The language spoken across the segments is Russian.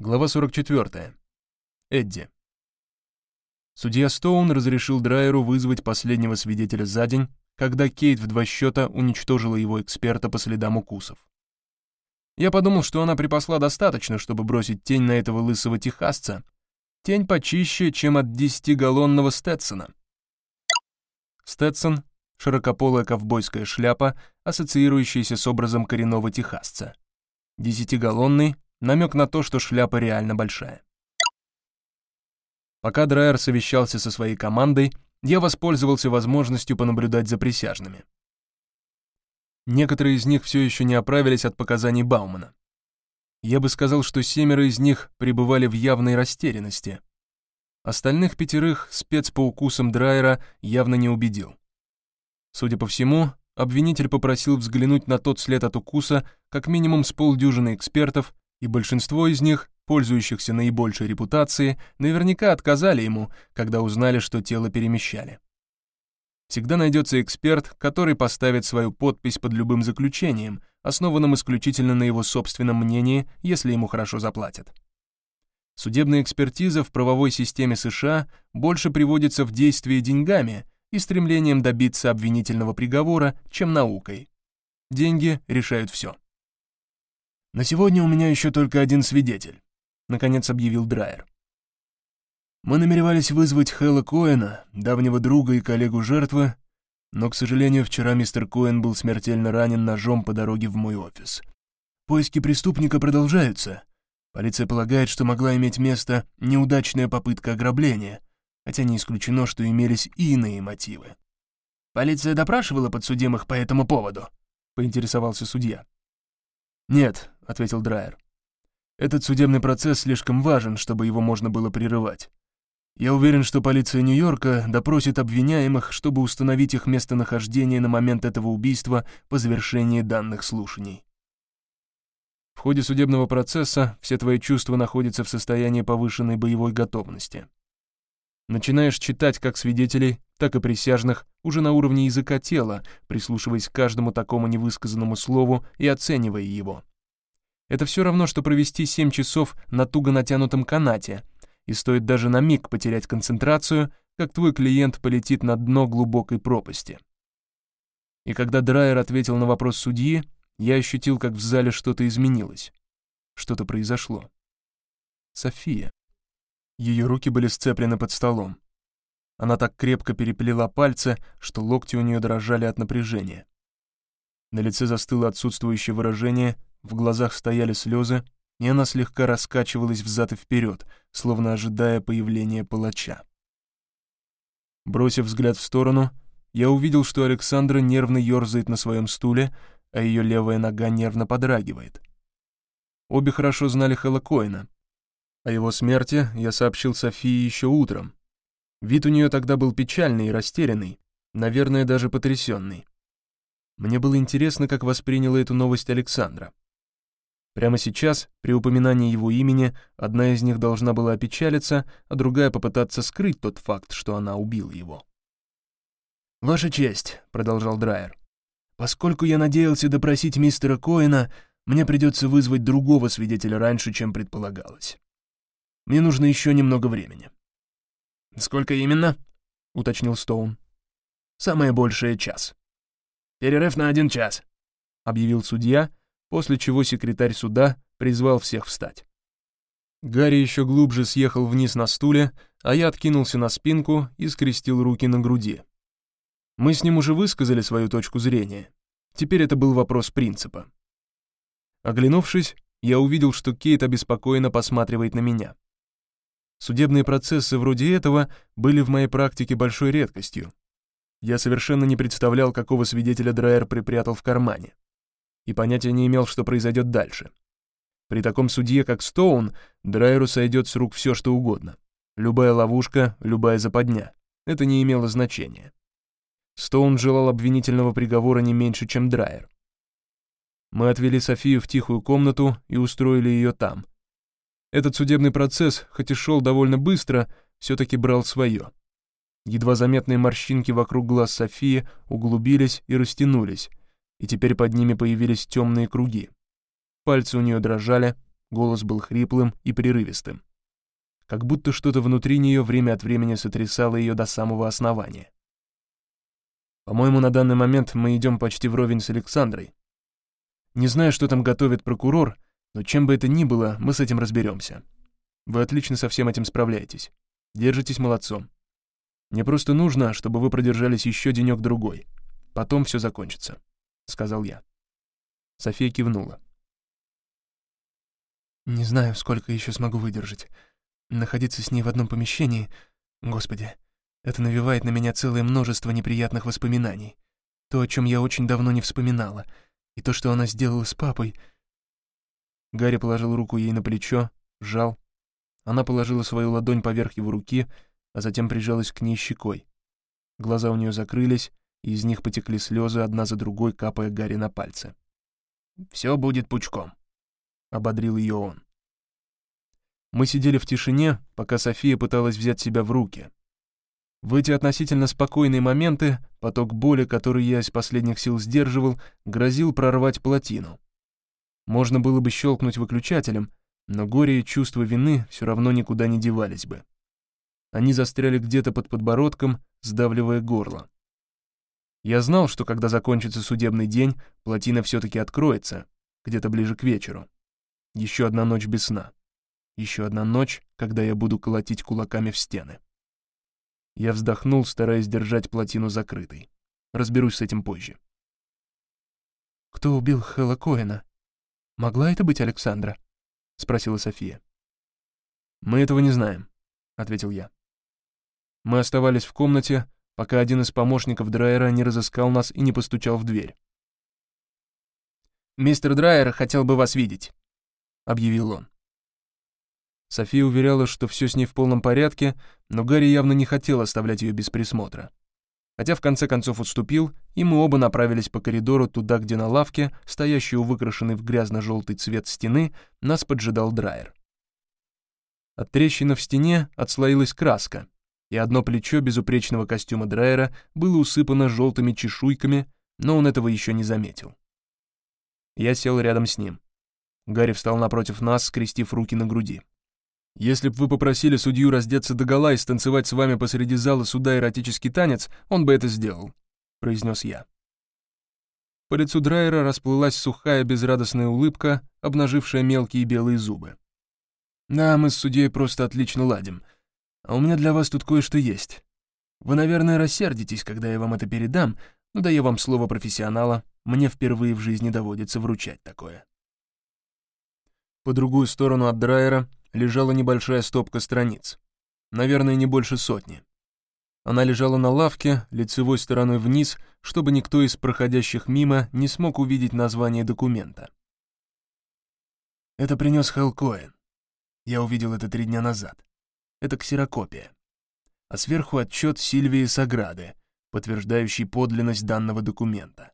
Глава 44. Эдди. Судья Стоун разрешил Драйеру вызвать последнего свидетеля за день, когда Кейт в два счета уничтожила его эксперта по следам укусов. Я подумал, что она припасла достаточно, чтобы бросить тень на этого лысого техасца. Тень почище, чем от десятигаллонного Стетсона. Стетсон — широкополая ковбойская шляпа, ассоциирующаяся с образом коренного техасца. Десятигаллонный намек на то, что шляпа реально большая. Пока Драйер совещался со своей командой, я воспользовался возможностью понаблюдать за присяжными. Некоторые из них все еще не оправились от показаний Баумана. Я бы сказал, что семеро из них пребывали в явной растерянности. Остальных пятерых спец по укусам Драйера явно не убедил. Судя по всему, обвинитель попросил взглянуть на тот след от укуса как минимум с полдюжины экспертов и большинство из них, пользующихся наибольшей репутацией, наверняка отказали ему, когда узнали, что тело перемещали. Всегда найдется эксперт, который поставит свою подпись под любым заключением, основанным исключительно на его собственном мнении, если ему хорошо заплатят. Судебная экспертиза в правовой системе США больше приводится в действие деньгами и стремлением добиться обвинительного приговора, чем наукой. Деньги решают все. «На сегодня у меня еще только один свидетель», — наконец объявил Драйер. «Мы намеревались вызвать Хэлла Коэна, давнего друга и коллегу жертвы, но, к сожалению, вчера мистер Коэн был смертельно ранен ножом по дороге в мой офис. Поиски преступника продолжаются. Полиция полагает, что могла иметь место неудачная попытка ограбления, хотя не исключено, что имелись и иные мотивы. «Полиция допрашивала подсудимых по этому поводу?» — поинтересовался судья. «Нет», — ответил Драйер. «Этот судебный процесс слишком важен, чтобы его можно было прерывать. Я уверен, что полиция Нью-Йорка допросит обвиняемых, чтобы установить их местонахождение на момент этого убийства по завершении данных слушаний. В ходе судебного процесса все твои чувства находятся в состоянии повышенной боевой готовности. Начинаешь читать как свидетелей, так и присяжных уже на уровне языка тела, прислушиваясь к каждому такому невысказанному слову и оценивая его. Это все равно, что провести 7 часов на туго натянутом канате, и стоит даже на миг потерять концентрацию, как твой клиент полетит на дно глубокой пропасти. И когда Драйер ответил на вопрос судьи, я ощутил, как в зале что-то изменилось. Что-то произошло. София. Ее руки были сцеплены под столом. Она так крепко переплела пальцы, что локти у нее дрожали от напряжения. На лице застыло отсутствующее выражение, в глазах стояли слезы, и она слегка раскачивалась взад и вперед, словно ожидая появления палача. Бросив взгляд в сторону, я увидел, что Александра нервно ерзает на своем стуле, а ее левая нога нервно подрагивает. Обе хорошо знали Хэлла Коэна, о его смерти я сообщил Софии еще утром. Вид у нее тогда был печальный и растерянный, наверное, даже потрясенный. Мне было интересно, как восприняла эту новость Александра. Прямо сейчас, при упоминании его имени, одна из них должна была опечалиться, а другая попытаться скрыть тот факт, что она убила его. «Ваша честь», — продолжал Драйер, — «поскольку я надеялся допросить мистера Коэна, мне придется вызвать другого свидетеля раньше, чем предполагалось. Мне нужно еще немного времени». «Сколько именно?» — уточнил Стоун. «Самое большее — час». «Перерыв на один час», — объявил судья, после чего секретарь суда призвал всех встать. Гарри еще глубже съехал вниз на стуле, а я откинулся на спинку и скрестил руки на груди. Мы с ним уже высказали свою точку зрения. Теперь это был вопрос принципа. Оглянувшись, я увидел, что Кейт обеспокоенно посматривает на меня. Судебные процессы вроде этого были в моей практике большой редкостью. Я совершенно не представлял, какого свидетеля Драйер припрятал в кармане. И понятия не имел, что произойдет дальше. При таком судье, как Стоун, Драйеру сойдет с рук все, что угодно. Любая ловушка, любая западня. Это не имело значения. Стоун желал обвинительного приговора не меньше, чем Драйер. Мы отвели Софию в тихую комнату и устроили ее там, этот судебный процесс, хоть и шел довольно быстро, все-таки брал свое. Едва заметные морщинки вокруг глаз Софии углубились и растянулись, и теперь под ними появились темные круги. Пальцы у нее дрожали, голос был хриплым и прерывистым. Как будто что-то внутри нее время от времени сотрясало ее до самого основания. По-моему, на данный момент мы идем почти вровень с Александрой. Не знаю, что там готовит прокурор, но чем бы это ни было, мы с этим разберемся. Вы отлично со всем этим справляетесь. Держитесь молодцом. Мне просто нужно, чтобы вы продержались еще денек-другой. Потом все закончится», — сказал я. София кивнула. «Не знаю, сколько еще смогу выдержать. Находиться с ней в одном помещении... Господи, это навевает на меня целое множество неприятных воспоминаний. То, о чем я очень давно не вспоминала, и то, что она сделала с папой...» Гарри положил руку ей на плечо, сжал. Она положила свою ладонь поверх его руки, а затем прижалась к ней щекой. Глаза у нее закрылись, и из них потекли слезы одна за другой, капая Гарри на пальцы. «Все будет пучком», — ободрил ее он. Мы сидели в тишине, пока София пыталась взять себя в руки. В эти относительно спокойные моменты поток боли, который я из последних сил сдерживал, грозил прорвать плотину. Можно было бы щелкнуть выключателем, но горе и чувство вины все равно никуда не девались бы. Они застряли где-то под подбородком, сдавливая горло. Я знал, что когда закончится судебный день, плотина все-таки откроется, где-то ближе к вечеру. Еще одна ночь без сна. Еще одна ночь, когда я буду колотить кулаками в стены. Я вздохнул, стараясь держать плотину закрытой. Разберусь с этим позже. «Кто убил Хэлла Коэна? Могла это быть Александра?» — спросила София. «Мы этого не знаем», — ответил я. Мы оставались в комнате, пока один из помощников Драйера не разыскал нас и не постучал в дверь. «Мистер Драйер хотел бы вас видеть», — объявил он. София уверяла, что все с ней в полном порядке, но Гарри явно не хотел оставлять ее без присмотра. Хотя в конце концов уступил, и мы оба направились по коридору туда, где на лавке, стоящей у выкрашенной в грязно-желтый цвет стены, нас поджидал Драйер. От трещины в стене отслоилась краска, и одно плечо безупречного костюма Драйера было усыпано желтыми чешуйками, но он этого еще не заметил. Я сел рядом с ним. Гарри встал напротив нас, скрестив руки на груди. «Если б вы попросили судью раздеться догола и станцевать с вами посреди зала суда эротический танец, он бы это сделал», — произнес я. По лицу Драйера расплылась сухая безрадостная улыбка, обнажившая мелкие белые зубы. «Да, мы с судьей просто отлично ладим. А у меня для вас тут кое-что есть. Вы, наверное, рассердитесь, когда я вам это передам, но даю вам слово профессионала, мне впервые в жизни доводится вручать такое. По другую сторону от драйера лежала небольшая стопка страниц. Наверное, не больше сотни. Она лежала на лавке, лицевой стороной вниз, чтобы никто из проходящих мимо не смог увидеть название документа. Это принес Хелл Коэн. Я увидел это три дня назад. Это ксерокопия. А сверху отчет Сильвии Саграды, подтверждающий подлинность данного документа.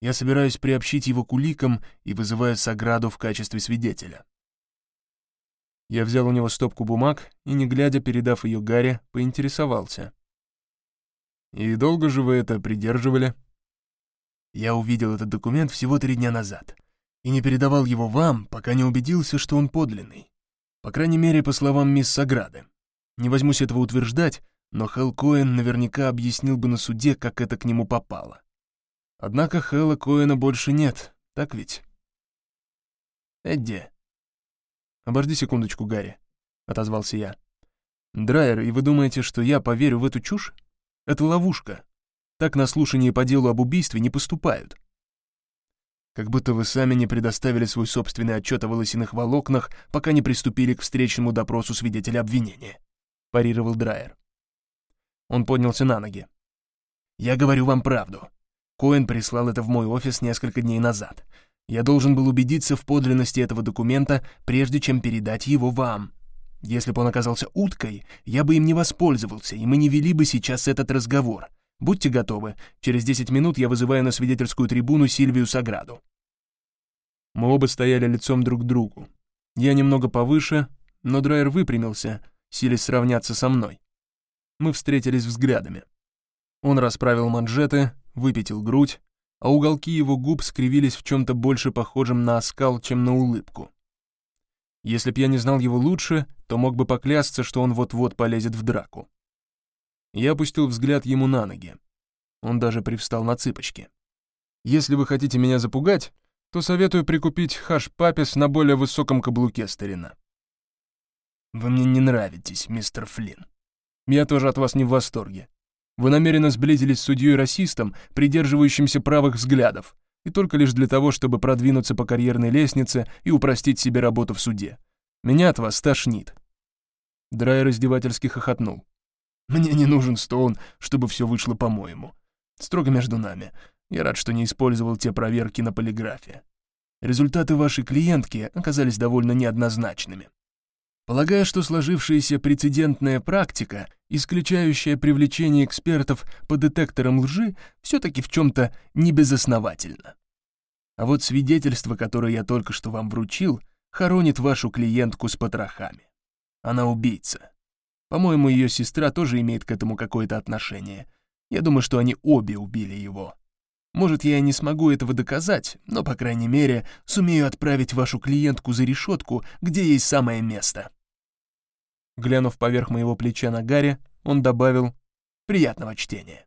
Я собираюсь приобщить его к уликам и вызываю Саграду в качестве свидетеля. Я взял у него стопку бумаг и, не глядя, передав ее Гарри, поинтересовался. «И долго же вы это придерживали?» Я увидел этот документ всего три дня назад и не передавал его вам, пока не убедился, что он подлинный. По крайней мере, по словам мисс Саграды. Не возьмусь этого утверждать, но Хелл Коэн наверняка объяснил бы на суде, как это к нему попало. Однако Хэлла Коэна больше нет, так ведь? Эдди. «Обожди секундочку, Гарри», — отозвался я. «Драйер, и вы думаете, что я поверю в эту чушь? Это ловушка. Так на слушании по делу об убийстве не поступают. Как будто вы сами не предоставили свой собственный отчет о волосяных волокнах, пока не приступили к встречному допросу свидетеля обвинения», — парировал Драйер. Он поднялся на ноги. «Я говорю вам правду. Коэн прислал это в мой офис несколько дней назад. Я должен был убедиться в подлинности этого документа, прежде чем передать его вам. Если бы он оказался уткой, я бы им не воспользовался, и мы не вели бы сейчас этот разговор. Будьте готовы, через 10 минут я вызываю на свидетельскую трибуну Сильвию Саграду». Мы оба стояли лицом друг к другу. Я немного повыше, но Драйер выпрямился, силясь сравняться со мной. Мы встретились взглядами. Он расправил манжеты, выпятил грудь, а уголки его губ скривились в чем-то больше похожем на оскал, чем на улыбку. Если б я не знал его лучше, то мог бы поклясться, что он вот-вот полезет в драку. Я опустил взгляд ему на ноги. Он даже привстал на цыпочки. «Если вы хотите меня запугать, то советую прикупить хаш-папис на более высоком каблуке, старина». «Вы мне не нравитесь, мистер Флинн. Я тоже от вас не в восторге. Вы намеренно сблизились с судьей-расистом, придерживающимся правых взглядов, и только лишь для того, чтобы продвинуться по карьерной лестнице и упростить себе работу в суде. Меня от вас тошнит». Драйер издевательски хохотнул. «Мне не нужен Стоун, чтобы все вышло по-моему. Строго между нами. Я рад, что не использовал те проверки на полиграфе. Результаты вашей клиентки оказались довольно неоднозначными. Полагаю, что сложившаяся прецедентная практика, исключающая привлечение экспертов по детекторам лжи, все-таки в чем-то небезосновательна. А вот свидетельство, которое я только что вам вручил, хоронит вашу клиентку с потрохами. Она убийца. По-моему, ее сестра тоже имеет к этому какое-то отношение. Я думаю, что они обе убили его. Может, я и не смогу этого доказать, но, по крайней мере, сумею отправить вашу клиентку за решетку, где ей самое место». Глянув поверх моего плеча на Гарри, он добавил «Приятного чтения».